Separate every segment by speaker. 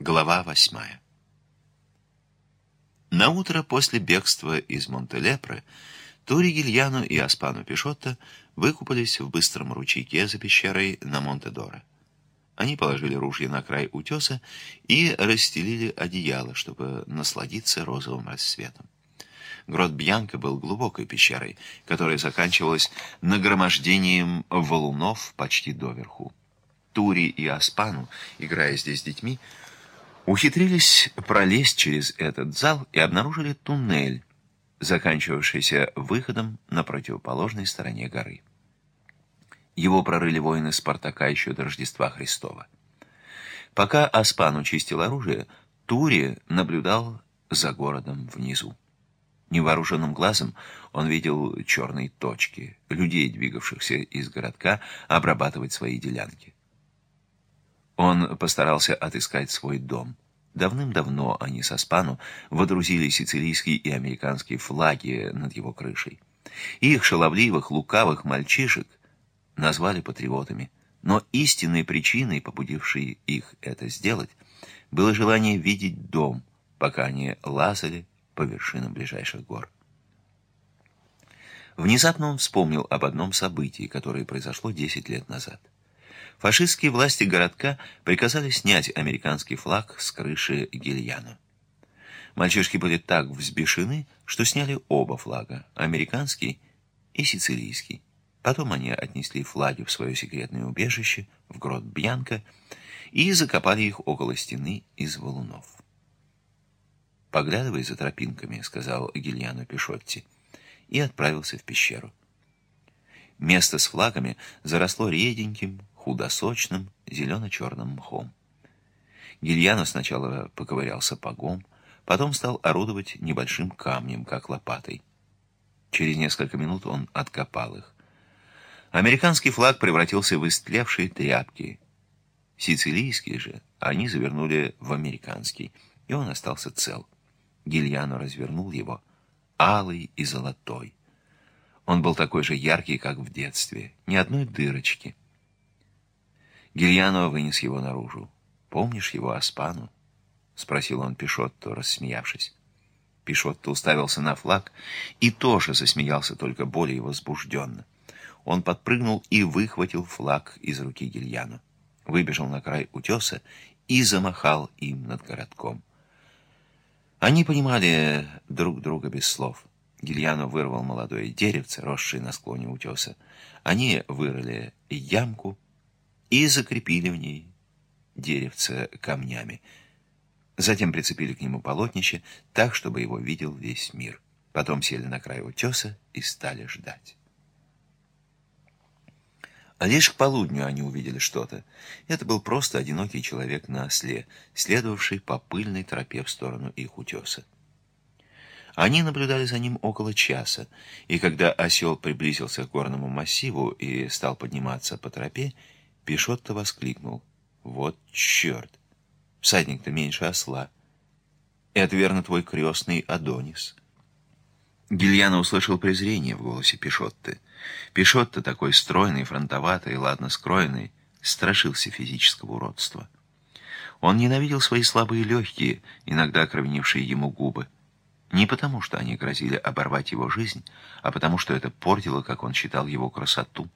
Speaker 1: Глава восьмая. На утро после бегства из Монтелепре Тури Гильяно и Аспану Пишотто выкупались в быстром ручейке за пещерой на Монтедоро. Они положили ружья на край утеса и расстелили одеяло, чтобы насладиться розовым рассветом. Грот Бьянка был глубокой пещерой, которая заканчивалась нагромождением валунов почти доверху. Тури и Аспану, играя здесь с детьми, ухитрились пролезть через этот зал и обнаружили туннель, заканчивавшийся выходом на противоположной стороне горы. Его прорыли воины Спартака еще до Рождества Христова. Пока Аспан чистил оружие, Тури наблюдал за городом внизу. Невооруженным глазом он видел черные точки, людей, двигавшихся из городка, обрабатывать свои делянки. Он постарался отыскать свой дом. Давным-давно они со Спану водрузили сицилийские и американские флаги над его крышей. Их шаловливых, лукавых мальчишек назвали патриотами. Но истинной причиной, побудившей их это сделать, было желание видеть дом, пока они лазали по вершинам ближайших гор. Внезапно он вспомнил об одном событии, которое произошло 10 лет назад. Фашистские власти городка приказали снять американский флаг с крыши Гильяна. Мальчишки были так взбешены, что сняли оба флага, американский и сицилийский. Потом они отнесли флаги в свое секретное убежище, в грот Бьянка, и закопали их около стены из валунов. «Поглядывай за тропинками», — сказал Гильяну Пишотти, и отправился в пещеру. Место с флагами заросло реденьким, худосочным зелено-черным мхом. Гильяно сначала поковырял сапогом, потом стал орудовать небольшим камнем, как лопатой. Через несколько минут он откопал их. Американский флаг превратился в истлевшие тряпки. Сицилийский же они завернули в американский, и он остался цел. Гильяно развернул его, алый и золотой. Он был такой же яркий, как в детстве, ни одной дырочки. Гильяно вынес его наружу. «Помнишь его Аспану?» — спросил он Пишотто, рассмеявшись. Пишотто уставился на флаг и тоже засмеялся, только более возбужденно. Он подпрыгнул и выхватил флаг из руки Гильяно, выбежал на край утеса и замахал им над городком. Они понимали друг друга без слов. Гильяно вырвал молодое деревце, росшее на склоне утеса. Они вырыли ямку, и закрепили в ней деревце камнями. Затем прицепили к нему полотнище так, чтобы его видел весь мир. Потом сели на край утеса и стали ждать. А лишь к полудню они увидели что-то. Это был просто одинокий человек на осле, следовавший по пыльной тропе в сторону их утеса. Они наблюдали за ним около часа, и когда осел приблизился к горному массиву и стал подниматься по тропе, Пишотто воскликнул. «Вот черт! Всадник-то меньше осла. Это, верно, твой крестный Адонис». Гильяна услышал презрение в голосе Пишотты. Пишотто, такой стройный, фронтоватый, ладно скроенный, страшился физического уродства. Он ненавидел свои слабые легкие, иногда окровенившие ему губы. Не потому, что они грозили оборвать его жизнь, а потому, что это портило, как он считал, его красоту.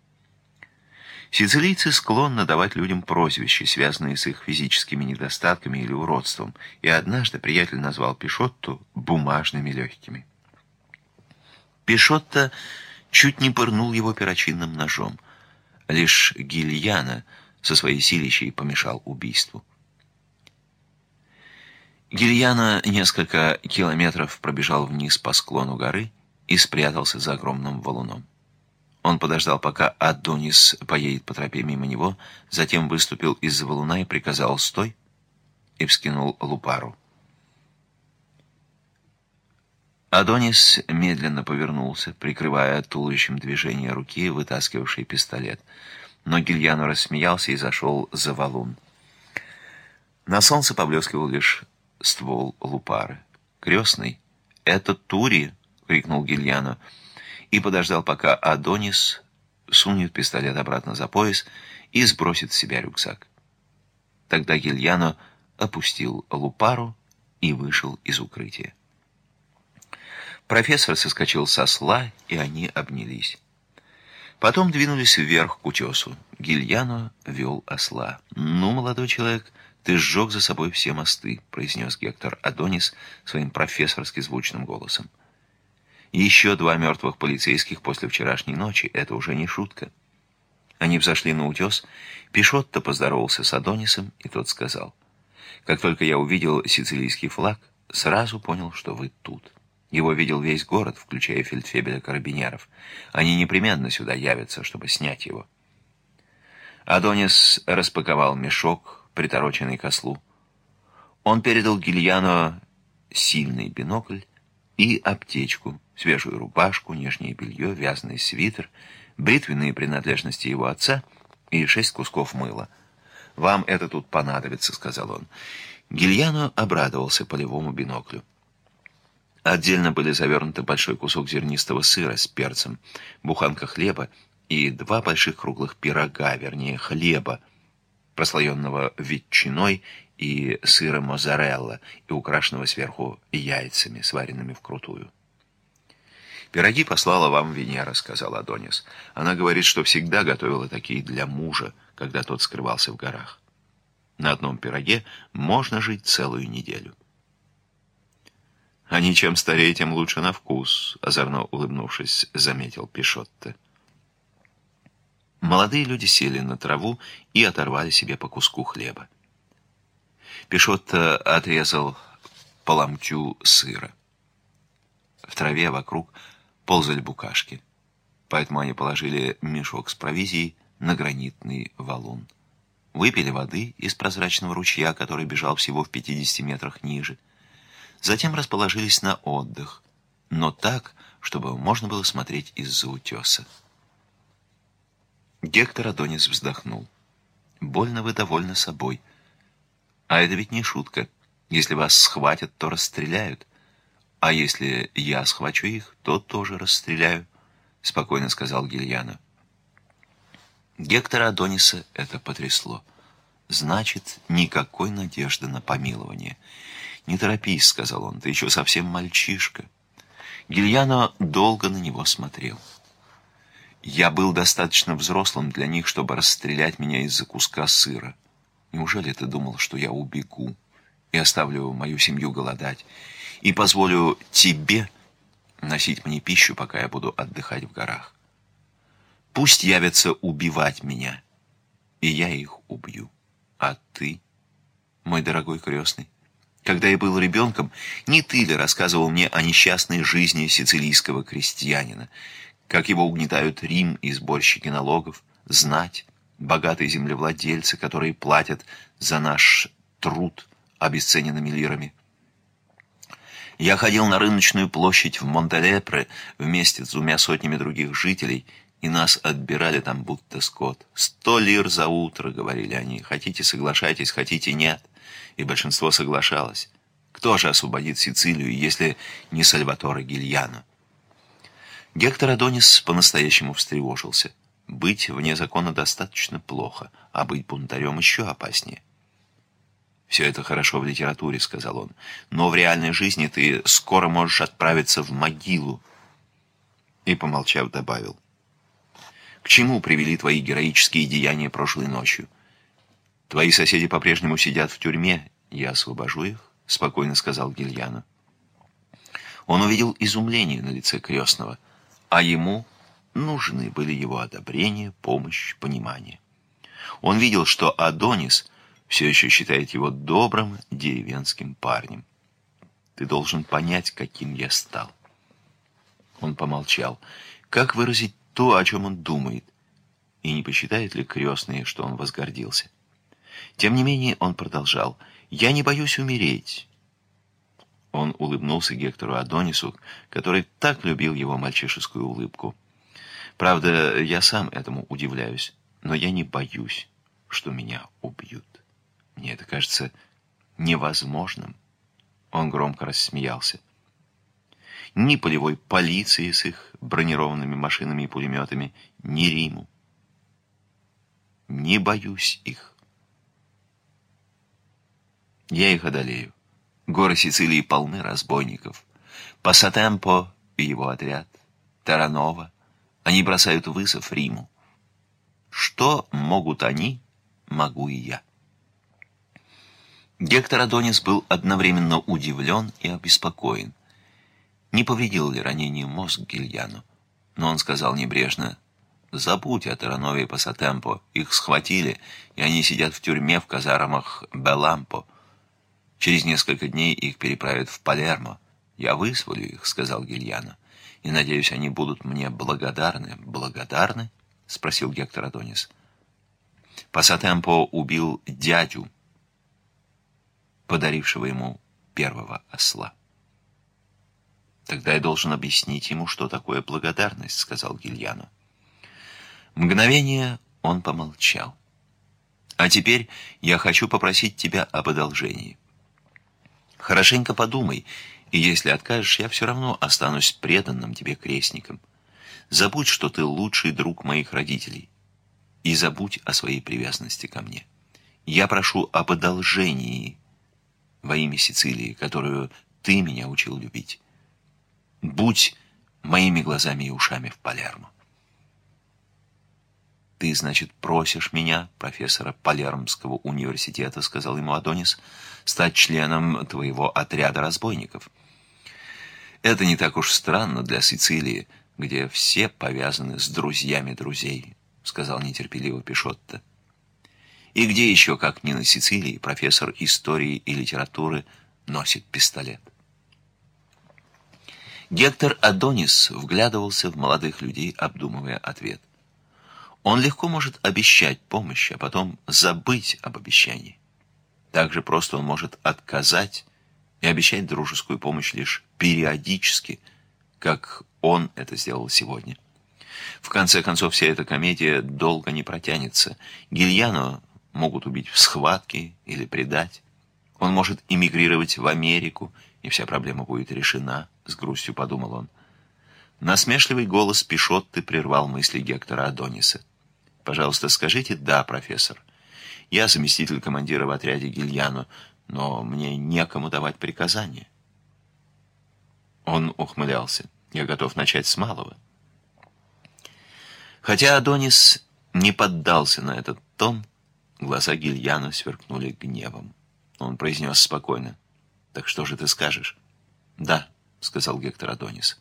Speaker 1: Сицилийцы склонны давать людям прозвища, связанные с их физическими недостатками или уродством, и однажды приятель назвал Пишотту «бумажными легкими». Пишотто чуть не пырнул его перочинным ножом. Лишь Гильяна со своей силищей помешал убийству. Гильяна несколько километров пробежал вниз по склону горы и спрятался за огромным валуном. Он подождал, пока Адонис поедет по тропе мимо него, затем выступил из-за валуна и приказал «Стой!» и вскинул лупару. Адонис медленно повернулся, прикрывая туловищем движение руки, вытаскивавшей пистолет. Но Гильяну рассмеялся и зашел за валун. На солнце поблескивал лишь ствол лупары. «Крестный, это Тури!» — крикнул Гильяну и подождал, пока Адонис сунет пистолет обратно за пояс и сбросит с себя рюкзак. Тогда Гильяно опустил лупару и вышел из укрытия. Профессор соскочил со сла, и они обнялись. Потом двинулись вверх к утесу. Гильяно вел осла. «Ну, молодой человек, ты сжег за собой все мосты», — произнес Гектор Адонис своим профессорски звучным голосом. «Еще два мертвых полицейских после вчерашней ночи — это уже не шутка». Они взошли на утес. Пишотто поздоровался с Адонисом, и тот сказал, «Как только я увидел сицилийский флаг, сразу понял, что вы тут». Его видел весь город, включая фельдфебеля карабинеров. Они непременно сюда явятся, чтобы снять его. Адонис распаковал мешок, притороченный к ослу. Он передал Гильяно сильный бинокль и аптечку, свежую рубашку, нижнее белье, вязаный свитер, бритвенные принадлежности его отца и шесть кусков мыла. «Вам это тут понадобится», — сказал он. Гильяно обрадовался полевому биноклю. Отдельно были завернуты большой кусок зернистого сыра с перцем, буханка хлеба и два больших круглых пирога, вернее хлеба, прослоенного ветчиной и сыром моzzarella и украшенного сверху яйцами, сваренными вкрутую. «Пироги послала вам Венера», — сказал Адонис. «Она говорит, что всегда готовила такие для мужа, когда тот скрывался в горах. На одном пироге можно жить целую неделю». «Они чем старее, тем лучше на вкус», — озорно улыбнувшись, заметил Пишотто. Молодые люди сели на траву и оторвали себе по куску хлеба. Пишотто отрезал по ломтю сыра. В траве вокруг ползали букашки, поэтому они положили мешок с провизией на гранитный валун. Выпили воды из прозрачного ручья, который бежал всего в 50 метрах ниже, Затем расположились на отдых, но так, чтобы можно было смотреть из-за утеса. Гектор Адонис вздохнул. «Больно вы довольны собой. А это ведь не шутка. Если вас схватят, то расстреляют. А если я схвачу их, то тоже расстреляю», — спокойно сказал Гильяна. Гектора Адониса это потрясло. Значит, никакой надежды на помилование. «Не торопись», — сказал он, — «ты еще совсем мальчишка». Гильяно долго на него смотрел. «Я был достаточно взрослым для них, чтобы расстрелять меня из-за куска сыра. Неужели ты думал, что я убегу и оставлю мою семью голодать, и позволю тебе носить мне пищу, пока я буду отдыхать в горах? Пусть явятся убивать меня, и я их убью. А ты, мой дорогой крестный, когда я был ребенком, не ты ли рассказывал мне о несчастной жизни сицилийского крестьянина, как его угнетают Рим и сборщики налогов, знать, богатые землевладельцы, которые платят за наш труд обесцененными лирами. Я ходил на рыночную площадь в Монталепре вместе с двумя сотнями других жителей, и нас отбирали там будто скот. «Сто лир за утро», — говорили они. «Хотите, соглашайтесь, хотите, нет» и большинство соглашалось. Кто же освободит Сицилию, если не Сальваторе Гильяно? Гектор Адонис по-настоящему встревожился. Быть вне закона достаточно плохо, а быть бунтарем еще опаснее. «Все это хорошо в литературе», — сказал он, «но в реальной жизни ты скоро можешь отправиться в могилу». И, помолчав, добавил, «К чему привели твои героические деяния прошлой ночью?» Твои соседи по-прежнему сидят в тюрьме. Я освобожу их, — спокойно сказал Гильяна. Он увидел изумление на лице крестного, а ему нужны были его одобрение, помощь, понимание. Он видел, что Адонис все еще считает его добрым деревенским парнем. Ты должен понять, каким я стал. Он помолчал. Как выразить то, о чем он думает? И не посчитает ли крестный, что он возгордился? Тем не менее он продолжал. «Я не боюсь умереть». Он улыбнулся Гектору Адонису, который так любил его мальчишескую улыбку. «Правда, я сам этому удивляюсь, но я не боюсь, что меня убьют. Мне это кажется невозможным». Он громко рассмеялся. Ни полевой полиции с их бронированными машинами и пулеметами, ни Риму. Не боюсь их. Я их одолею. Горы Сицилии полны разбойников. Пассатемпо и его отряд, Таранова, они бросают вызов Риму. Что могут они, могу и я. Гектор Адонис был одновременно удивлен и обеспокоен. Не повредил ли ранение мозг Гильяну? Но он сказал небрежно, «Забудь о Таранове и Пассатемпо. Их схватили, и они сидят в тюрьме в казармах Белампо. Через несколько дней их переправят в Палермо. Я вызволю их», — сказал Гильяно. «И, надеюсь, они будут мне благодарны». «Благодарны?» — спросил Гектор Адонис. Пассатемпо убил дядю, подарившего ему первого осла. «Тогда я должен объяснить ему, что такое благодарность», — сказал Гильяно. Мгновение он помолчал. «А теперь я хочу попросить тебя об одолжении. Хорошенько подумай, и если откажешь, я все равно останусь преданным тебе крестником. Забудь, что ты лучший друг моих родителей, и забудь о своей привязанности ко мне. Я прошу об одолжении во имя Сицилии, которую ты меня учил любить. Будь моими глазами и ушами в Палермо. «Ты, значит, просишь меня, профессора Палермского университета, — сказал ему Адонис, — стать членом твоего отряда разбойников. Это не так уж странно для Сицилии, где все повязаны с друзьями друзей, — сказал нетерпеливо Пишотто. И где еще, как не на Сицилии, профессор истории и литературы носит пистолет? Гектор Адонис вглядывался в молодых людей, обдумывая ответ. Он легко может обещать помощь, а потом забыть об обещании. Так же просто он может отказать и обещать дружескую помощь лишь периодически, как он это сделал сегодня. В конце концов, вся эта комедия долго не протянется. Гильяно могут убить в схватке или предать. Он может эмигрировать в Америку, и вся проблема будет решена, с грустью подумал он. Насмешливый голос Пишотты прервал мысли Гектора Адониса. «Пожалуйста, скажите «да», профессор. Я заместитель командира в отряде Гильяно, но мне некому давать приказания». Он ухмылялся. «Я готов начать с малого». Хотя Адонис не поддался на этот тон, Глаза Гильяна сверкнули гневом. Он произнес спокойно. «Так что же ты скажешь?» «Да», — сказал Гектор Адонис.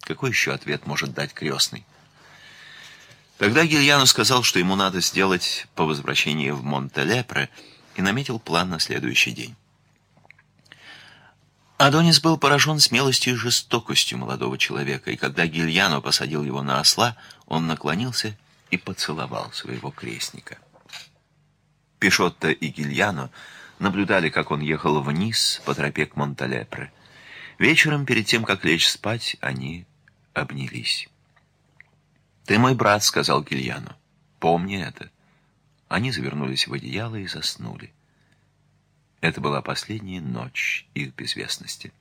Speaker 1: «Какой еще ответ может дать крестный?» Тогда Гильяну сказал, что ему надо сделать по возвращении в Монтелепре, и наметил план на следующий день. Адонис был поражен смелостью и жестокостью молодого человека, и когда Гильяно посадил его на осла, он наклонился и поцеловал своего крестника. Пишотто и Гильяно наблюдали, как он ехал вниз по тропе к Монталепре. Вечером, перед тем, как лечь спать, они обнялись. «Ты мой брат», — сказал Гильяно. «Помни это». Они завернулись в одеяло и заснули. Это была последняя ночь их безвестности.